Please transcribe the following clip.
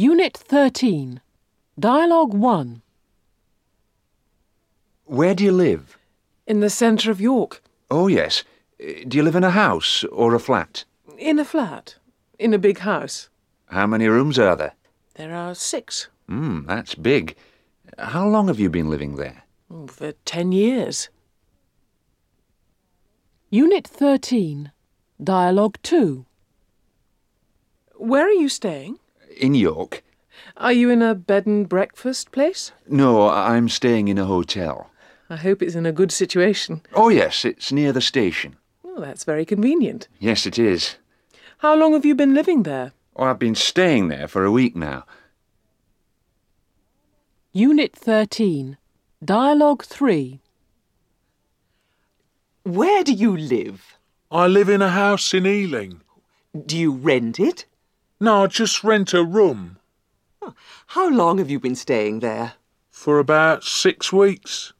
Unit 13. Dialogue 1. Where do you live? In the centre of York. Oh, yes. Do you live in a house or a flat? In a flat. In a big house. How many rooms are there? There are six. Hmm, that's big. How long have you been living there? Oh, For ten years. Unit 13. Dialogue 2. Where are you staying? In York? Are you in a bed and breakfast place? No, I'm staying in a hotel. I hope it's in a good situation. Oh, yes, it's near the station. Oh, that's very convenient. Yes, it is. How long have you been living there? Oh, I've been staying there for a week now. Unit 13. Dialogue 3. Where do you live? I live in a house in Ealing. Do you rent it? No, I just rent a room How long have you been staying there? for about six weeks.